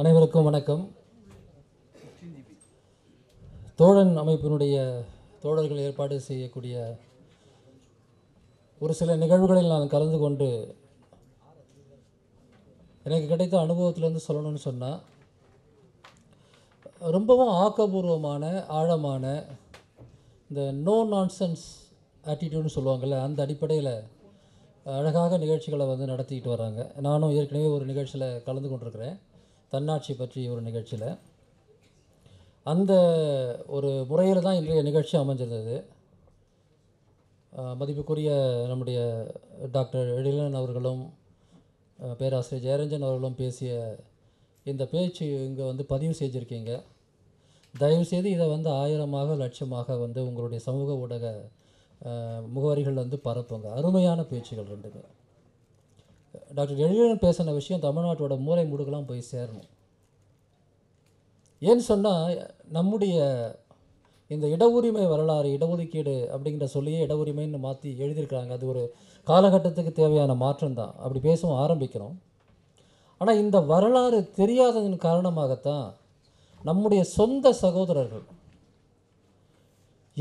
அனைவருக்கும் வணக்கம். தோழன் அமைப்பினுடைய தோழர்கள் ஏற்பாடு செய்யக்கூடிய ஒரு சில நிகழ்வுகளில் நான் கலந்து கொண்டு எனக்கு கிடைத்த அனுபவத்திலேருந்து சொல்லணும்னு சொன்னால் ரொம்பவும் ஆக்கபூர்வமான ஆழமான இந்த நோ நான்சென்ஸ் ஆட்டிடியூட்னு சொல்லுவாங்கள்ல அந்த அடிப்படையில் அழகாக நிகழ்ச்சிகளை வந்து நடத்திக்கிட்டு வராங்க நானும் ஏற்கனவே ஒரு நிகழ்ச்சியில் கலந்து கொண்டிருக்கிறேன். தன்னாட்சி பற்றி ஒரு நிகழ்ச்சியில். அந்த ஒரு முறையில் தான் இன்றைய நிகழ்ச்சி அமைஞ்சிருந்தது. மதிப்புக்குரிய நம்முடைய டாக்டர் எழிலன் அவர்களும் பேராசிரியர் ஜெயரஞ்சன் அவர்களும் பேசிய இந்த பேச்சு இங்கே வந்து பதிவு செஞ்சுருக்கீங்க. தயவுசெய்து இதை வந்து ஆயிரமாக லட்சமாக வந்து உங்களுடைய சமூக ஊடக முகவரிகள் வந்து பரப்புங்க. அருமையான பேச்சுகள் ரெண்டுமே. டாக்டர் எழிலன் பேசின விஷயம் தமிழ்நாட்டோட மூலை முடுக்கெல்லாம் போய் சேரணும். ஏன்னு சொன்னால் நம்முடைய இந்த இடவுரிமை வரலாறு இடஒதுக்கீடு அப்படிங்கிற சொல்லியே இடவுரிமைன்னு மாற்றி எழுதியிருக்கிறாங்க. அது ஒரு காலகட்டத்துக்கு தேவையான மாற்றம் தான். அப்படி பேசவும் ஆரம்பிக்கிறோம். ஆனால் இந்த வரலாறு தெரியாததன் காரணமாகத்தான் நம்முடைய சொந்த சகோதரர்கள்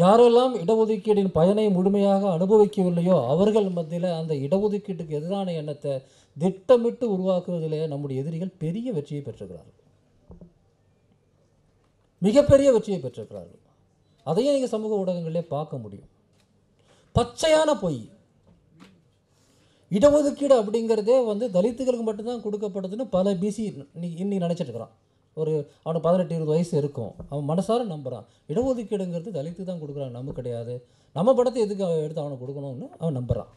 யாரெல்லாம் இடஒதுக்கீடின் பயனை முழுமையாக அனுபவிக்கவில்லையோ அவர்கள் மத்தியில் அந்த இடஒதுக்கீட்டுக்கு எதிரான எண்ணத்தை திட்டமிட்டு உருவாக்குவதிலே நம்முடைய எதிரிகள் பெரிய வெற்றியை பெற்றிருக்கிறார்கள். மிகப்பெரிய வெற்றியை பெற்றிருக்கிறார்கள். அதையும் நீங்கள் சமூக ஊடகங்களே பார்க்க முடியும். பச்சையான பொய். இடஒதுக்கீடு அப்படிங்கிறதே வந்து தலித்துகளுக்கு மட்டும்தான் கொடுக்கப்படுதுன்னு பல பிசி இன்னைக்கு நினச்சிட்டு இருக்கிறான். ஒரு அவனுக்கு பதினெட்டு இருபது வயசு இருக்கும். அவன் மனசார நம்புகிறான் இடஒதுக்கீடுங்கிறது தலித்து தான் கொடுக்குறான் நம்ம கிடையாது. நம்ம படத்தை எதுக்கு அவன் எடுத்து அவனுக்கு கொடுக்கணும்னு அவன் நம்புகிறான்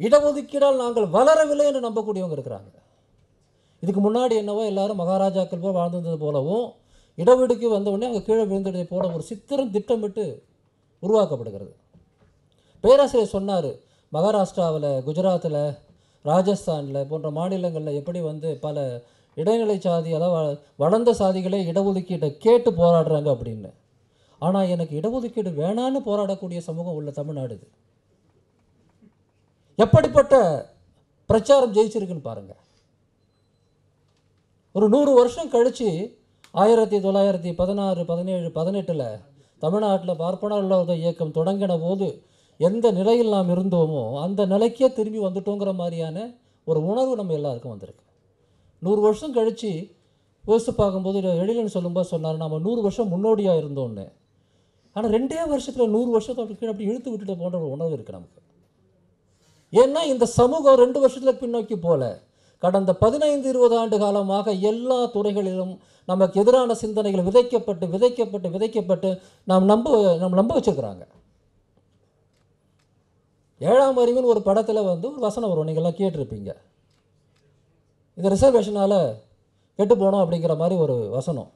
இடஒதுக்கீடால் நாங்கள் வளரவில்லை என்று நம்பக்கூடியவங்க இருக்கிறாங்க. இதுக்கு முன்னாடி என்னவோ எல்லாரும் மகாராஜாக்கள் போல் வாழ்ந்திருந்தது போலவும் இடஒதுக்கீடு வந்தவுடனே அங்கே அவங்க கீழே விழுந்ததை போல ஒரு சித்திரம் திட்டமிட்டு உருவாக்கப்படுகிறது. பேராசிரியர் சொன்னார் மகாராஷ்டிராவில் குஜராத்தில் ராஜஸ்தானில் போன்ற மாநிலங்களில் எப்படி வந்து பல இடைநிலை சாதி அதாவது வ- வளர்ந்த சாதிகளே இடஒதுக்கீட்டை கேட்டு போராடுறாங்க அப்படின்னு. ஆனால் எனக்கு இடஒதுக்கீடு வேணான்னு போராடக்கூடிய சமூகம் உள்ள தமிழ்நாடு இது. எப்படிப்பட்ட பிரச்சாரம் ஜெயிச்சிருக்குன்னு பாருங்கள் ஒரு நூறு வருஷம் கழித்து ஆயிரத்தி தொள்ளாயிரத்தி பதினாறு பதினேழு பதினெட்டில் தமிழ்நாட்டில் பார்ப்பனர்களோட இயக்கம் தொடங்கின போது எந்த நிலையில் நாம் இருந்தோமோ அந்த நிலைக்கே திரும்பி வந்துட்டோங்கிற மாதிரியான ஒரு உணர்வு நம்ம எல்லாருக்கும் வந்திருக்கு. நூறு வருஷம் கழித்து யோசித்து பார்க்கும்போது எழிலன் சொல்லும்போது சொன்னார் நம்ம நூறு வருஷம் முன்னோடியாக இருந்தோன்னு ஆனால் ரெண்டே வருஷத்தில் நூறு வருஷத்தை கீழே அப்படி இழுத்து விட்டுட்டு போன்ற ஒரு உணர்வு இருக்குது நமக்கு. ஏன்னா இந்த சமூகம் ரெண்டு வருஷத்தில் பின்னோக்கி போல. கடந்த பதினைந்து இருபது ஆண்டு காலமாக எல்லா துறைகளிலும் நமக்கு எதிரான சிந்தனைகள் விதைக்கப்பட்டு விதைக்கப்பட்டு விதைக்கப்பட்டு நாம் நம்ப நம்ம நம்ப வச்சிருக்கிறாங்க. ஏழாம் அறிவின் ஒரு படத்தில் வந்து ஒரு வசனம் வரும் நீங்கள்லாம் கேட்டிருப்பீங்க. இந்த ரிசர்வேஷனால் கெட்டு போனோம் அப்படிங்கிற மாதிரி ஒரு வசனம்.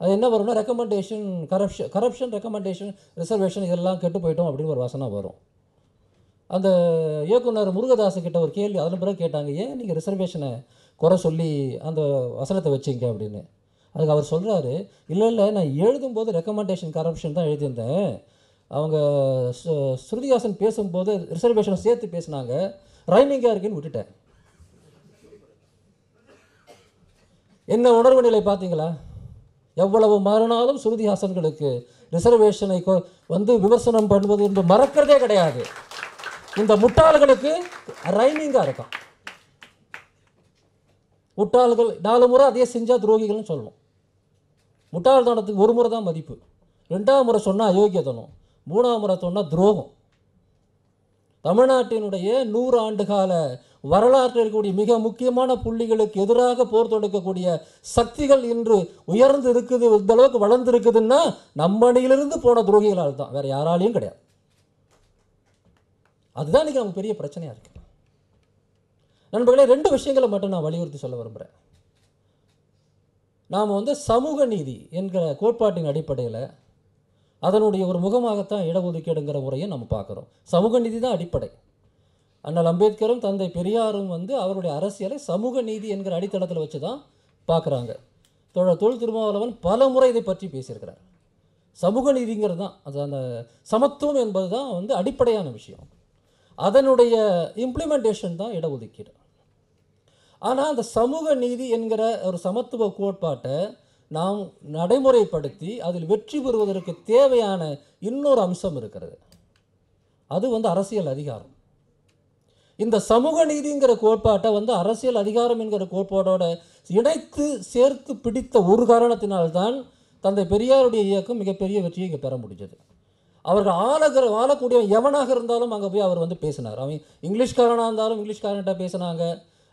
அது என்ன வரும்னா recommendation corruption corruption recommendation reservation இதெல்லாம் கெட்டு போயிட்டோம் அப்படின்னு ஒரு வசனம் வரும். அந்த இயக்குனர் முருகதாஸ் கிட்ட ஒரு கேள்வி அதன் பிறகு கேட்டாங்க ஏன் நீங்கள் ரிசர்வேஷனை குறை சொல்லி அந்த வசனத்தை வச்சீங்க? அப்படின்னு. அதுக்கு அவர் சொல்கிறாரு இல்லை இல்லை நான் எழுதும்போது ரெக்கமெண்டேஷன் கரப்ஷன் தான் எழுதியிருந்தேன். அவங்க ஸ்ருதிஹாசன் பேசும்போது ரிசர்வேஷனை சேர்த்து பேசினாங்க. ரைமிங்காக இருக்குன்னு விட்டுட்டேன். என்ன உணர்வு நிலை பார்த்தீங்களா? எவ்வளவு மாறினாலும் ஸ்ருதிஹாசன்களுக்கு ரிசர்வேஷனை வந்து விமர்சனம் பண்ணுவது என்று மறக்கிறதே கிடையாது. இந்த முட்டாள்களுக்கு ரைமிங்காக இருக்கும். முட்டாள்கள் நாலு முறை அதே செஞ்சால் துரோகிகள்னு சொல்லணும். முட்டாள்தனத்துக்கு ஒரு முறை தான் மதிப்பு. ரெண்டாம் முறை சொன்னால் அயோக்கியதனம் மூணாம் முறை சொன்னால் துரோகம். தமிழ்நாட்டினுடைய நூறு ஆண்டு கால வரலாற்றில் இருக்கக்கூடிய மிக முக்கியமான புள்ளிகளுக்கு எதிராக போர் தொடுக்கக்கூடிய சக்திகள் இன்று உயர்ந்து இருக்குது இந்த அளவுக்கு வளர்ந்து இருக்குதுன்னா நம்ம அணியிலிருந்து போன துரோகிகளால் தான். வேற யாராலையும் கிடையாது. அதுதான் இன்றைக்கி நமக்கு பெரிய பிரச்சனையாக இருக்குது நண்பர்களே ரெண்டு விஷயங்களை மட்டும் நான் வலியுறுத்தி சொல்ல விரும்புகிறேன் நாம் வந்து சமூக நீதி என்கிற கோட்பாட்டின் அடிப்படையில் அதனுடைய ஒரு முகமாகத்தான் இடஒதுக்கீடுங்கிற முறையை நம்ம பார்க்குறோம். சமூக நீதி தான் அடிப்படை. அண்ணல் அம்பேத்கரும் தந்தை பெரியாரும் வந்து அவருடைய அரசியலை சமூக நீதி என்கிற அடித்தளத்தில் வச்சு தான் பார்க்குறாங்க தோழர் தொல் திருமாவளவன் பல முறை இதை பற்றி பேசியிருக்கிறார். சமூக நீதிங்கிறது தான். அது அந்த சமத்துவம் என்பது தான் வந்து அடிப்படையான விஷயம். அதனுடைய இம்ப்ளிமெண்டேஷன் தான் இடஒதுக்கீடு. ஆனால் அந்த சமூக நீதி என்கிற ஒரு சமத்துவ கோட்பாட்டை நாம் நடைமுறைப்படுத்தி அதில் வெற்றி பெறுவதற்கு தேவையான இன்னொரு அம்சம் இருக்கிறது. அது வந்து அரசியல் அதிகாரம். இந்த சமூக நீதிங்கிற கோட்பாட்டை வந்து அரசியல் அதிகாரம் என்கிற கோட்பாட்டோட இணைத்து சேர்த்து பிடித்த ஒரு காரணத்தினால்தான் தந்தை பெரியாருடைய இயக்கம் மிகப்பெரிய வெற்றியை இங்கே பெற முடிஞ்சது. அவர்கள் ஆளுகிற ஆளக்கூடிய எவனாக இருந்தாலும் அங்கே போய் அவர் வந்து பேசினார். அவன் இங்கிலீஷ்காரனாக இருந்தாலும் இங்கிலீஷ்காரன்கிட்ட பேசினாங்க.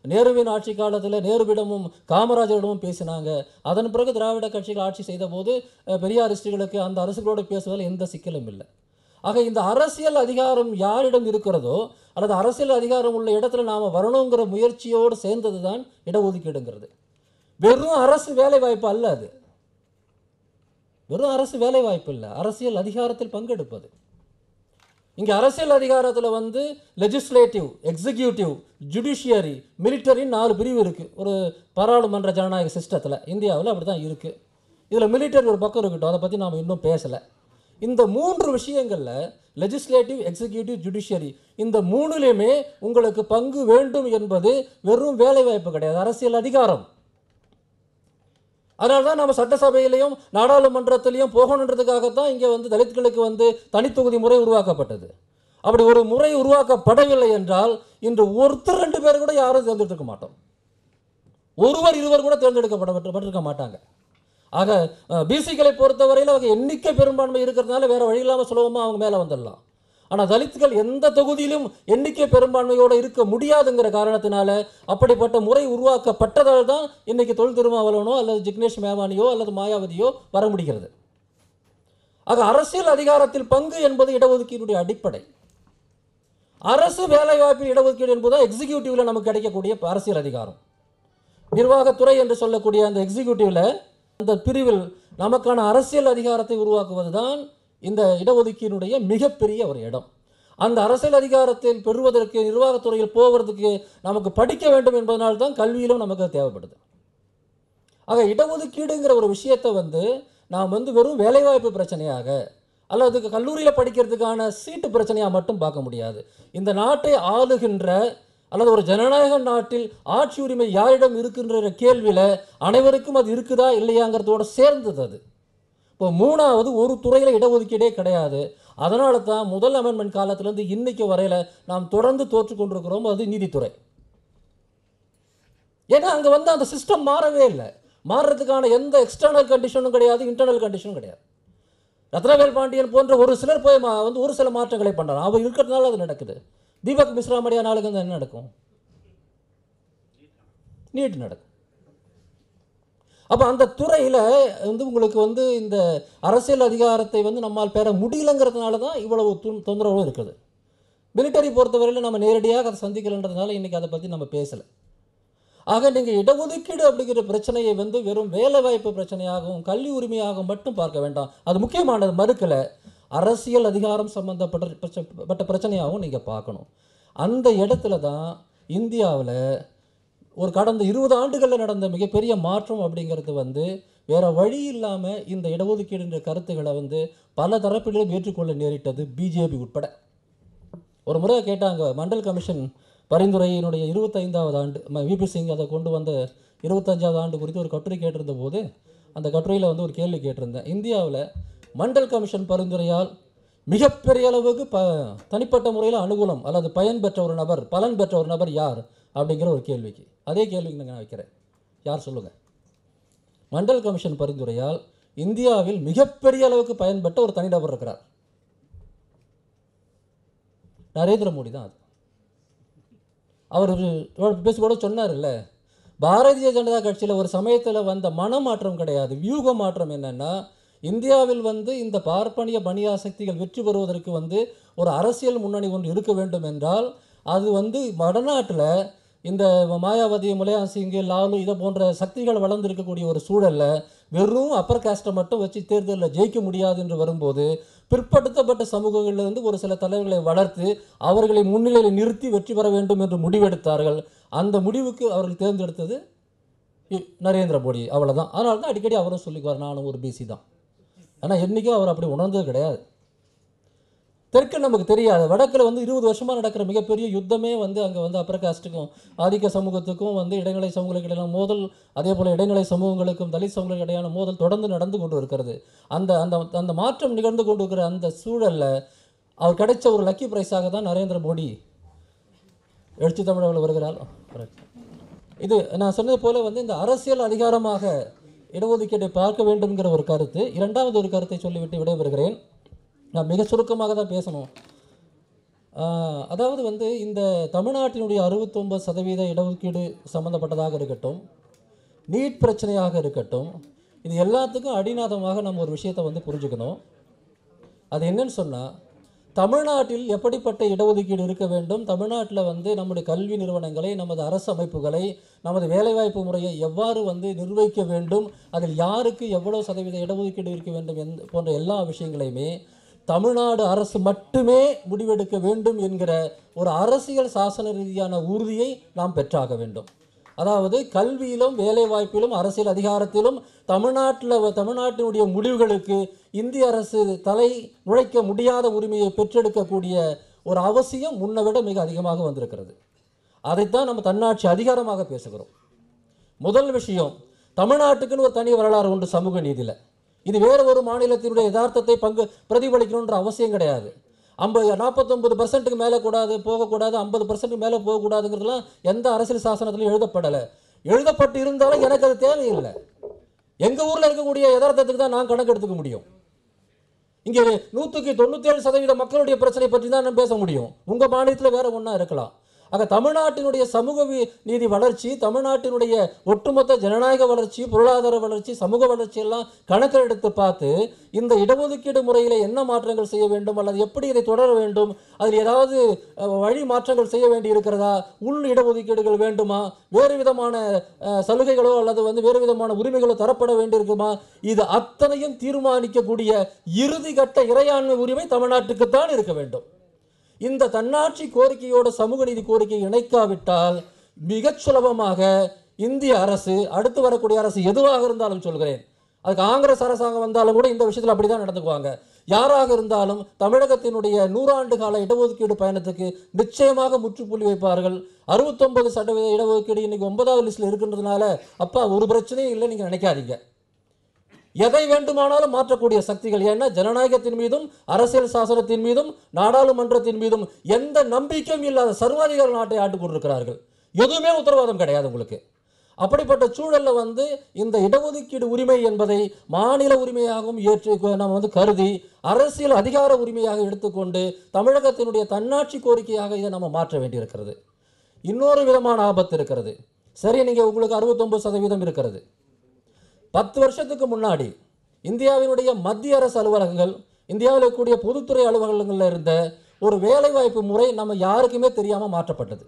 நேருவின் ஆட்சி காலத்தில் நேருவிடமும் காமராஜரிடமும் பேசினாங்க. அதன் பிறகு திராவிட கட்சிகள் ஆட்சி செய்தபோது அஹ், பெரியாரிஸ்டுகளுக்கு அந்த அரசுகளோடு பேசுவதில் எந்த சிக்கலும் இல்லை. ஆக இந்த அரசியல் அதிகாரம் யாரிடம் இருக்கிறதோ அல்லது அரசியல் அதிகாரம் உள்ள இடத்துல நாம் வரணுங்கிற முயற்சியோடு சேர்ந்தது தான் இடஒதுக்கீடுங்கிறது. வெறும் அரசு வேலை வாய்ப்பு அல்ல அது. வெறும் அரசு வேலை வாய்ப்பு இல்லை அரசியல் அதிகாரத்தில் பங்கெடுப்பது. இங்கே அரசியல் அதிகாரத்தில் வந்து லெஜிஸ்லேட்டிவ் எக்ஸிக்யூட்டிவ் ஜுடிஷியரி மிலிட்டரின்னு நாலு பிரிவு இருக்குது ஒரு பாராளுமன்ற ஜனநாயக சிஸ்டத்தில் இந்தியாவில் அப்படி தான் இருக்குது இதில் மிலிட்டரி ஒரு பக்கம் இருக்கட்டும் அதை பற்றி நாம் இன்னும் பேசலை. இந்த மூன்று விஷயங்களில் லெஜிஸ்லேட்டிவ் எக்ஸிக்யூட்டிவ் ஜுடிஷியரி இந்த மூணுலேயுமே உங்களுக்கு பங்கு வேண்டும் என்பது வெறும் வேலை வாய்ப்பு கிடையாது அரசியல் அதிகாரம். அதனால தான் நம்ம சட்டசபையிலையும் நாடாளுமன்றத்திலையும் போகணுன்றதுக்காகத்தான் இங்கே வந்து தலித்களுக்கு வந்து தனித்தொகுதி முறை உருவாக்கப்பட்டது. அப்படி ஒரு முறை உருவாக்கப்படவில்லை என்றால் இன்று ஒருத்தர் ரெண்டு பேர் கூட யாரும் தேர்ந்தெடுக்க மாட்டோம். ஒருவர் இருவர் கூட தேர்ந்தெடுக்கப்பட்டிருக்க மாட்டாங்க. ஆக பிசிக்களை பொறுத்தவரையில் அவங்க எண்ணிக்கை பெரும்பான்மை இருக்கிறதுனால வேறு வழி இல்லாமல் சுலபமாக அவங்க மேலே வந்துடலாம். ஆனால் தலித்துகள் எந்த தொகுதியிலும் எண்ணிக்கை பெரும்பான்மையோடு இருக்க முடியாதுங்கிற காரணத்தினால அப்படிப்பட்ட முறை உருவாக்கப்பட்டதால் தான் இன்னைக்கு தொல் திருமாவளவனோ அல்லது ஜிக்னேஷ் மேவானியோ அல்லது மாயாவதியோ வர முடிகிறது. ஆக அரசியல் அதிகாரத்தில் பங்கு என்பது இடஒதுக்கீடுடைய அடிப்படை. அரசு வேலைவாய்ப்பில் இடஒதுக்கீடு என்பது எக்ஸிக்யூட்டிவ்ல நமக்கு கிடைக்கக்கூடிய அரசியல் அதிகாரம். நிர்வாகத்துறை என்று சொல்லக்கூடிய அந்த எக்ஸிக்யூட்டிவ்ல அந்த பிரிவில் நமக்கான அரசியல் அதிகாரத்தை உருவாக்குவது தான் இந்த இடஒதுக்கீடுடைய மிகப்பெரிய ஒரு இடம். அந்த அரசியல் அதிகாரத்தில் பெறுவதற்கு நிர்வாகத்துறையில் போவதற்கு நமக்கு படிக்க வேண்டும் என்பதனால் தான் கல்வியிலும் நமக்கு அது தேவைப்படுது. ஆக இடஒதுக்கீடுங்கிற ஒரு விஷயத்தை வந்து நாம் வந்து வெறும் வேலைவாய்ப்பு பிரச்சனையாக அல்லது கல்லூரியில் படிக்கிறதுக்கான சீட்டு பிரச்சனையாக மட்டும் பார்க்க முடியாது. இந்த நாட்டை ஆளுகின்ற அல்லது ஒரு ஜனநாயக நாட்டில் ஆட்சி உரிமை யாரிடம் இருக்குன்ற கேள்வியில் அனைவருக்கும் அது இருக்குதா இல்லையாங்கிறதோட சேர்ந்தது அது. இப்போ மூணாவது ஒரு துறையில் இடஒதுக்கீடே கிடையாது. அதனால தான் முதல் அமெண்ட்மெண்ட் காலத்திலேருந்து இன்னைக்கு வரையில் நாம் தொடர்ந்து தோற்று கொண்டிருக்கிறோம். அது நீதித்துறை. ஏன்னா அங்கே வந்து அந்த சிஸ்டம் மாறவே இல்லை. மாறுறதுக்கான எந்த எக்ஸ்டர்னல் கண்டிஷனும் கிடையாது இன்டர்னல் கண்டிஷனும் கிடையாது. ரத்னவேல் பாண்டியன் போன்ற ஒரு சிலர் போய் மா- வந்து ஒரு சில மாற்றங்களை பண்ணுறாங்க அவர் இருக்கிறதுனால அது நடக்குது. தீபக் மிஸ்ரா மடியா நாளுக்கு வந்து என்ன நடக்கும்? நீட் நடக்கும். அப்போ அந்த துறையில் வந்து உங்களுக்கு வந்து இந்த அரசியல் அதிகாரத்தை வந்து நம்மால் பெற முடியலங்கிறதுனால தான் இவ்வளவு தொந்தரவும் இருக்குது. மிலிட்டரி பொறுத்தவரையில் நம்ம நேரடியாக அதை சந்திக்கலைன்றதுனால இன்றைக்கி அதை பற்றி நம்ம பேசலை. ஆக நீங்கள் இடஒதுக்கீடு அப்படிங்கிற பிரச்சனையை வந்து வெறும் வேலைவாய்ப்பு பிரச்சனையாகவும் கல்வி உரிமையாகவும் மட்டும் பார்க்க வேண்டாம். அது முக்கியமானது மறுக்கலை. அரசியல் அதிகாரம் சம்மந்தப்பட்ட பட்ட பிரச்சனையாகவும் நீங்கள் பார்க்கணும். அந்த இடத்துல தான் இந்தியாவில் ஒரு கடந்த இருபது ஆண்டுகளில் நடந்த மிகப்பெரிய மாற்றம் அப்படிங்கிறது வந்து வேறு வழி இல்லாமல் இந்த இடஒதுக்கீடுன்ற கருத்துக்களை வந்து பல தரப்பிலும் ஏற்றுக்கொள்ள நேரிட்டது பிஜேபி உட்பட. ஒரு முறை கேட்டாங்க மண்டல் கமிஷன் பரிந்துரையினுடைய இருபத்தைந்தாவது ஆண்டு விபி சிங் அதை கொண்டு வந்த இருபத்தஞ்சாவது ஆண்டு குறித்து ஒரு கட்டுரை கேட்டிருந்த போது அந்த கட்டுரையில் வந்து ஒரு கேள்வி கேட்டிருந்தேன். இந்தியாவில் மண்டல் கமிஷன் பரிந்துரையால் மிகப்பெரிய அளவுக்கு ப தனிப்பட்ட முறையில் அனுகூலம் அல்லது பயன் பெற்ற ஒரு நபர் பலன் பெற்ற ஒரு நபர் யார் அப்படிங்கிற ஒரு கேள்விக்கு. அதே கேள்விக்கு நான் வைக்கிறேன். யார் சொல்லுங்கள் மண்டல் கமிஷன் பரிந்துரையால் இந்தியாவில் மிகப்பெரிய அளவுக்கு பயன்பெற்ற ஒரு தனிநபர் இருக்கிறார். நரேந்திர மோடி தான் அது. அவர் பேசி கூட சொன்னார்ல பாரதிய ஜனதா கட்சியில் ஒரு சமயத்தில் வந்த மனமாற்றம் கிடையாது வியூக மாற்றம் என்னென்னா இந்தியாவில் வந்து இந்த பார்ப்பனிய பணியாசக்திகள் வெற்றி பெறுவதற்கு வந்து ஒரு அரசியல் முன்னணி ஒன்று இருக்க வேண்டும் என்றால் அது வந்து வடநாட்டில் இந்த மாயாவதி முலையா சிங்கு லாலு இதை போன்ற சக்திகள் வளர்ந்திருக்கக்கூடிய ஒரு சூழலில் வெறும் அப்பர் காஸ்ட்டை மட்டும் வச்சு தேர்தலில் ஜெயிக்க முடியாது என்று வரும்போது பிற்படுத்தப்பட்ட சமூகங்களிலிருந்து ஒரு சில தலைவர்களை வளர்த்து அவர்களை முன்னிலையில் நிறுத்தி வெற்றி பெற வேண்டும் என்று முடிவெடுத்தார்கள். அந்த முடிவுக்கு அவர்கள் தேர்ந்தெடுத்தது நரேந்திர மோடி. அவ்வளோதான் அதனால தான் அடிக்கடி அவரும் சொல்லிக்குவார் நானும் ஒரு பிசி தான். ஆனால் என்றைக்கும் அவர் அப்படி உணர்ந்தது கிடையாது. தெற்கு நமக்கு தெரியாது. வடக்கில் வந்து இருபது வருஷமாக நடக்கிற மிகப்பெரிய யுத்தமே வந்து அங்கே வந்து அப்பர் காஸ்ட்டுக்கும் ஆதிக்க சமூகத்துக்கும் வந்து இடைநிலை சமூகங்களுக்கு இடையிலான மோதல் அதே போல் இடைநிலை சமூகங்களுக்கும் தலித் சமூகங்களுக்கு இடையான மோதல் தொடர்ந்து நடந்து கொண்டு இருக்கிறது. அந்த அந்த அந்த மாற்றம் நிகழ்ந்து கொண்டு இருக்கிற அந்த சூழலில் அவர் கிடைச்ச ஒரு லக்கி பிரைஸாக தான் நரேந்திர மோடி எழுச்சி தமிழர்கள் வருகிறார். இது நான் சொன்னது போல் வந்து இந்த அரசியல் அதிகாரமாக இடஒதுக்கீட்டை பார்க்க வேண்டும்ங்கிற ஒரு கருத்து. இரண்டாவது ஒரு கருத்தை சொல்லிவிட்டு விடைபெறுகிறேன். நான் மிக சுருக்கமாக தான் பேசணும். அதாவது வந்து இந்த தமிழ்நாட்டினுடைய அறுபத்தொம்பது சதவீத இடஒதுக்கீடு சம்மந்தப்பட்டதாக இருக்கட்டும் நீட் பிரச்சனையாக இருக்கட்டும் இது எல்லாத்துக்கும் அடிநாதமாக நம்ம ஒரு விஷயத்தை வந்து புரிஞ்சுக்கணும். அது என்னன்னு சொன்னால் தமிழ்நாட்டில் எப்படிப்பட்ட இடஒதுக்கீடு இருக்க வேண்டும்? தமிழ்நாட்டில் வந்து நம்முடைய கல்வி நிறுவனங்களை நமது அரசு அமைப்புகளை நமது வேலைவாய்ப்பு முறையை எவ்வாறு வந்து நிர்வகிக்க வேண்டும்? அதில் யாருக்கு எவ்வளோ சதவீத இடஒதுக்கீடு இருக்க வேண்டும் என் போன்ற எல்லா விஷயங்களையுமே தமிழ்நாடு அரசு மட்டுமே முடிவெடுக்க வேண்டும் என்கிற ஒரு அரசியல் சாசன ரீதியான உறுதியை நாம் பெற்றாக வேண்டும். அதாவது கல்வியிலும் வேலைவாய்ப்பிலும் அரசியல் அதிகாரத்திலும் தமிழ்நாட்டில் தமிழ்நாட்டினுடைய முடிவுகளுக்கு இந்திய அரசு தலை நுழைக்க முடியாத உரிமையை பெற்றெடுக்கக்கூடிய ஒரு அவசியம் முன்னை விட மிக அதிகமாக வந்திருக்கிறது. அதைத்தான் நம்ம தன்னாட்சி அதிகாரமாக பேசுகிறோம். முதல் விஷயம் தமிழ்நாட்டுக்குன்னு ஒரு தனி வரலாறு உண்டு சமூக நீதியில். இது வேறு ஒரு மாநிலத்தினுடைய யதார்த்தத்தை பங்கு பிரதிபலிக்கணுன்ற அவசியம் கிடையாது. ஐம்பது நாற்பத்தொம்பது பர்சன்ட்டுக்கு மேலே கூடாது போகக்கூடாது ஐம்பது பர்சன்ட்டுக்கு மேலே போகக்கூடாதுங்கிறதுலாம் எந்த அரசியல் சாசனத்திலும் எழுதப்படலை. எழுதப்பட்டு இருந்தாலும் எனக்கு அது தேவையில்லை. எங்கள் ஊரில் இருக்கக்கூடிய யதார்த்தத்துக்கு தான் நான் கணக்கு எடுத்துக்க முடியும். இங்கே நூற்றுக்கு தொண்ணூற்றேழு சதவீத மக்களுடைய பிரச்சனை பற்றி தான் நான் பேச முடியும். உங்கள் மாநிலத்தில் வேறு ஒன்றா இருக்கலாம். ஆக தமிழ்நாட்டினுடைய சமூக நீதி வளர்ச்சி தமிழ்நாட்டினுடைய ஒட்டுமொத்த ஜனநாயக வளர்ச்சி பொருளாதார வளர்ச்சி சமூக வளர்ச்சி எல்லாம் கணக்கில் எடுத்து பார்த்து இந்த இடஒதுக்கீடு முறையில் என்ன மாற்றங்கள் செய்ய வேண்டும் அல்லது எப்படி இதை தொடர வேண்டும் அதில் ஏதாவது வழி மாற்றங்கள் செய்ய வேண்டி இருக்கிறதா உள் இடஒதுக்கீடுகள் வேண்டுமா வேறு விதமான சலுகைகளோ அல்லது வந்து வேறு விதமான உரிமைகளோ தரப்பட வேண்டியிருக்குமா இது அத்தனையும் தீர்மானிக்கக்கூடிய இறுதிக்கட்ட இறையாண்மை உரிமை தமிழ்நாட்டுக்குத்தான் இருக்க வேண்டும். இந்த தன்னாட்சி கோரிக்கையோட சமூக நீதி கோரிக்கையை இணைக்காவிட்டால் மிகச் சுலபமாக இந்திய அரசு அடுத்து வரக்கூடிய அரசு எதுவாக இருந்தாலும் சொல்கிறேன். அது காங்கிரஸ் அரசாங்கம் வந்தாலும் கூட இந்த விஷயத்தில் அப்படி தான் நடந்துக்குவாங்க. யாராக இருந்தாலும் தமிழகத்தினுடைய நூறாண்டு கால இடஒதுக்கீடு பயணத்துக்கு நிச்சயமாக முற்றுப்புள்ளி வைப்பார்கள். அறுபத்தொன்பது சதவீத இடஒதுக்கீடு இன்னைக்கு ஒன்பதாவது லிஸ்ட்டில் இருக்கின்றதுனால அப்பா ஒரு பிரச்சனையும் இல்லை நீங்கள் நினைக்காதீங்க. எதை வேண்டுமானாலும் மாற்றக்கூடிய சக்திகள். ஏன்னா ஜனநாயகத்தின் மீதும் அரசியல் சாசனத்தின் மீதும் நாடாளுமன்றத்தின் மீதும் எந்த நம்பிக்கையும் இல்லாத சர்வாதிகார நாட்டை ஆண்டு கொண்டிருக்கிறார்கள் எதுவுமே உத்தரவாதம் கிடையாது உங்களுக்கு. அப்படிப்பட்ட சூழலில் வந்து இந்த இடஒதுக்கீடு உரிமை என்பதை மாநில உரிமையாகவும் ஏற்று நாம் வந்து கருதி அரசியல் அதிகார உரிமையாக எடுத்துக்கொண்டு தமிழகத்தினுடைய தன்னாட்சி கோரிக்கையாக இதை நம்ம மாற்ற வேண்டியிருக்கிறது. இன்னொரு விதமான ஆபத்து இருக்கிறது. சரி நீங்கள் உங்களுக்கு அறுபத்தொம்பது சதவீதம் இருக்கிறது. பத்து வருஷத்துக்கு முன்னாடி இந்தியாவினுடைய மத்திய அரசு அலுவலகங்கள் இந்தியாவில் இருக்கக்கூடிய பொதுத்துறை அலுவலகங்களில் இருந்த ஒரு வேலைவாய்ப்பு முறை நம்ம யாருக்குமே தெரியாமல் மாற்றப்பட்டது.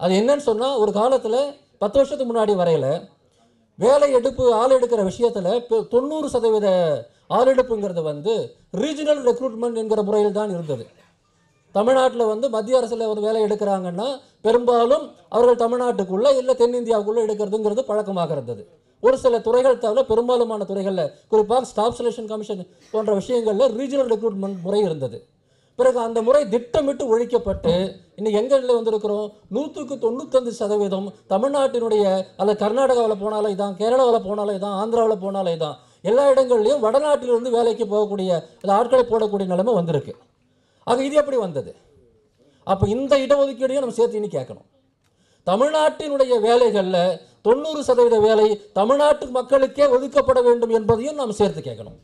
அது என்னன்னு சொன்னால் ஒரு காலத்தில் பத்து வருஷத்துக்கு முன்னாடி வரையில் வேலை எடுப்பு ஆள் எடுக்கிற விஷயத்தில் இப்போ தொண்ணூறு சதவீத ஆள் எடுப்புங்கிறது வந்து ரீஜனல் ரெக்ரூட்மெண்ட் என்கிற முறையில் தான் இருந்தது. தமிழ்நாட்டில் வந்து மத்திய அரசில் வந்து வேலை எடுக்கிறாங்கன்னா பெரும்பாலும் அவர்கள் தமிழ்நாட்டுக்குள்ளே இல்லை தென்னிந்தியாவுக்குள்ளே எடுக்கிறதுங்கிறது பழக்கமாக இருந்தது. ஒரு சில துறைகள் தவிர பெரும்பாலுமான துறைகளில். குறிப்பாக ஸ்டாஃப் செலெக்ஷன் கமிஷன் போன்ற விஷயங்களில் ரீஜனல் ரெக்ரூட்மெண்ட் முறை இருந்தது. பிறகு அந்த முறை திட்டமிட்டு ஒழிக்கப்பட்டு இன்னும் எங்களில் வந்திருக்கிறோம்? நூற்றுக்கு தொண்ணூத்தஞ்சு சதவீதம் தமிழ்நாட்டினுடைய அல்ல கர்நாடகாவில் போனாலே தான் கேரளாவில் போனாலே தான் ஆந்திராவில் போனாலே தான் எல்லா இடங்கள்லையும் வடநாட்டிலிருந்து வேலைக்கு போகக்கூடிய ஆட்களை போடக்கூடிய நிலைமை வந்திருக்கு. ஆக இது எப்படி வந்தது? அப்போ இந்த இடஒதுக்கீடையும் நம்ம சேர்த்து இனி கேட்கணும். தமிழ்நாட்டினுடைய வேலைகளில் தொண்ணூறு சதவீத வேலை தமிழ்நாட்டு மக்களுக்கே ஒதுக்கப்பட வேண்டும் என்பதையும் நாம் சேர்த்து கேட்கணும்.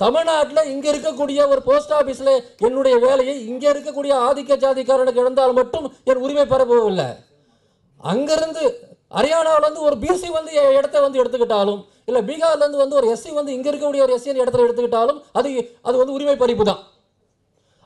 தமிழ்நாட்டில் இங்கே இருக்கக்கூடிய ஒரு போஸ்ட் ஆஃபீஸில் என்னுடைய வேலையை இங்கே இருக்கக்கூடிய ஆதிக்க ஜாதிக்காரனுக்கு இழந்தால் மட்டும் என் உரிமை பெறப்போவில்லை அங்கேருந்து ஹரியானாவிலேருந்து ஒரு பிசி வந்து இடத்த வந்து எடுத்துக்கிட்டாலும் இல்லை பீகார்லேருந்து வந்து ஒரு எஸ்சி வந்து இங்கே இருக்கக்கூடிய ஒரு எஸ்சி இடத்துல எடுத்துக்கிட்டாலும் அது அது வந்து உரிமை பறிப்பு தான்.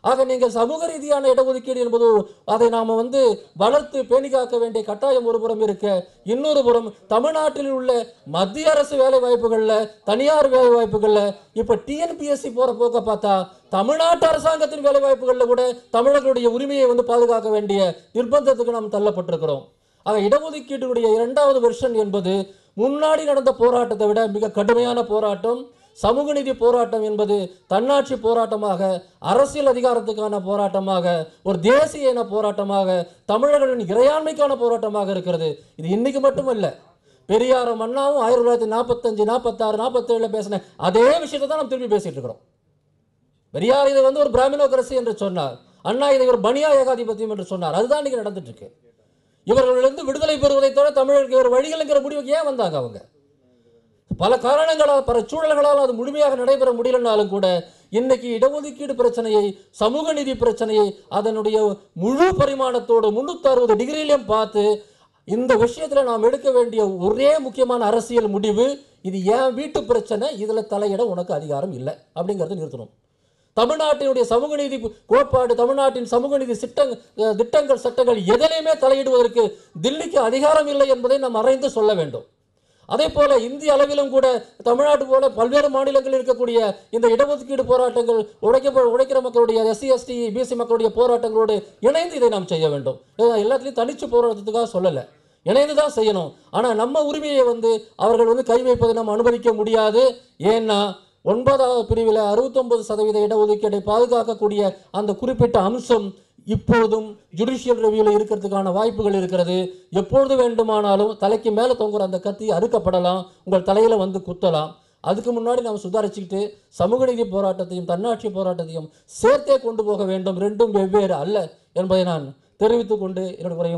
ஆக நீங்கள் சமூக ரீதியான இடஒதுக்கீடு என்பது அதை நாம் வந்து வளர்த்து பேணி காக்க வேண்டிய கட்டாயம் ஒரு புறம் இருக்க இன்னொரு புறம் தமிழ்நாட்டில் உள்ள மத்திய அரசு வேலை வாய்ப்புகளில் தனியார் வேலை வாய்ப்புகளில் இப்போ டிஎன்பிஎஸ்சி போகிற போக்க பார்த்தா தமிழ்நாட்டு அரசாங்கத்தின் வேலை வாய்ப்புகளில் கூட தமிழர்களுடைய உரிமையை வந்து பாதுகாக்க வேண்டிய நிர்பந்தத்துக்கு நாம் தள்ளப்பட்டிருக்கிறோம். ஆக இடஒதுக்கீட்டினுடைய இரண்டாவது வெர்ஷன் என்பது முன்னாடி நடந்த போராட்டத்தை விட மிக கடுமையான போராட்டம் சமூக நீதி போராட்டம் என்பது தன்னாட்சி போராட்டமாக அரசியல் அதிகாரத்துக்கான போராட்டமாக ஒரு தேசிய இன போராட்டமாக தமிழர்களின் இறையாண்மைக்கான போராட்டமாக இருக்கிறது. இது இன்னைக்கு மட்டுமல்ல. பெரியாரும் அண்ணாவும் ஆயிரத்தி தொள்ளாயிரத்தி நாற்பத்தஞ்சு நாற்பத்தாறு நாற்பத்தேழில் பேசின அதே விஷயத்தை தான் நம்ம திரும்பி பேசிட்டு இருக்கிறோம். பெரியார் இதை வந்து ஒரு பிராமினோக்ரசி என்று சொன்னார். அண்ணா இதை ஒரு பனியா ஏகாதிபத்தியம் என்று சொன்னார். அதுதான் இன்னைக்கு நடந்துட்டு இருக்கு. இவர்களிலிருந்து விடுதலை பெறுவதை தவிர தமிழருக்கு ஒரு வழிகள்ங்கிற முடிவுக்கு ஏன் வந்தாங்க அவங்க? பல காரணங்களால் பல சூழல்களால் அது முழுமையாக நடைபெற முடியலனாலும் கூட இன்னைக்கு இடஒதுக்கீடு பிரச்சனையை சமூக நீதி பிரச்சனையை அதனுடைய முழு பரிமாணத்தோடு முன்னூற்றி அறுபது டிகிரியிலையும் பார்த்து இந்த விஷயத்தில் நாம் எடுக்க வேண்டிய ஒரே முக்கியமான அரசியல் முடிவு இது ஏன் வீட்டு பிரச்சனை இதில் தலையிட உனக்கு அதிகாரம் இல்லை அப்படிங்கிறத நிறுத்தணும். தமிழ்நாட்டினுடைய சமூக நீதி கோட்பாடு தமிழ்நாட்டின் சமூக நீதி சிட்டங் திட்டங்கள் சட்டங்கள் எதிலையுமே தலையிடுவதற்கு தில்லிக்கு அதிகாரம் இல்லை என்பதை நாம் அறிந்து சொல்ல வேண்டும். அதே போல இந்திய அளவிலும் கூட தமிழ்நாடு போல பல்வேறு மாநிலங்களில் இருக்கக்கூடிய இந்த இடஒதுக்கீடு போராட்டங்கள் உழைக்க உழைக்கிற மக்களுடைய எஸ்சி எஸ்டி பிசி மக்களுடைய போராட்டங்களோடு இணைந்து இதை நாம் செய்ய வேண்டும். இதை தனிச்சு போராட்டத்துக்காக சொல்லலை. இணைந்து தான் செய்யணும். ஆனால் நம்ம உரிமையை வந்து அவர்கள் வந்து கை வைப்பதை நாம் அனுமதிக்க முடியாது. ஏன்னா ஒன்பதாவது பிரிவில் அறுபத்தொன்பது சதவீத இடஒதுக்கீட்டை பாதுகாக்கக்கூடிய அந்த குறிப்பிட்ட அம்சம் இப்பொழுதும் ஜுடிஷியல் ரிவியூவில் இருக்கிறதுக்கான வாய்ப்புகள் இருக்கிறது. எப்பொழுது வேண்டுமானாலும் தலைக்கு மேலே தொங்குற அந்த கத்தி அறுக்கப்படலாம். உங்கள் தலையில் வந்து குத்தலாம். அதுக்கு முன்னாடி நாம் சுதாரிச்சுக்கிட்டு சமூக நீதி போராட்டத்தையும் தன்னாட்சி போராட்டத்தையும் சேர்த்தே கொண்டு போக வேண்டும். ரெண்டும் வெவ்வேறு அல்ல என்பதை நான் தெரிவித்துக்கொண்டு கொண்டு என்னோட உரையை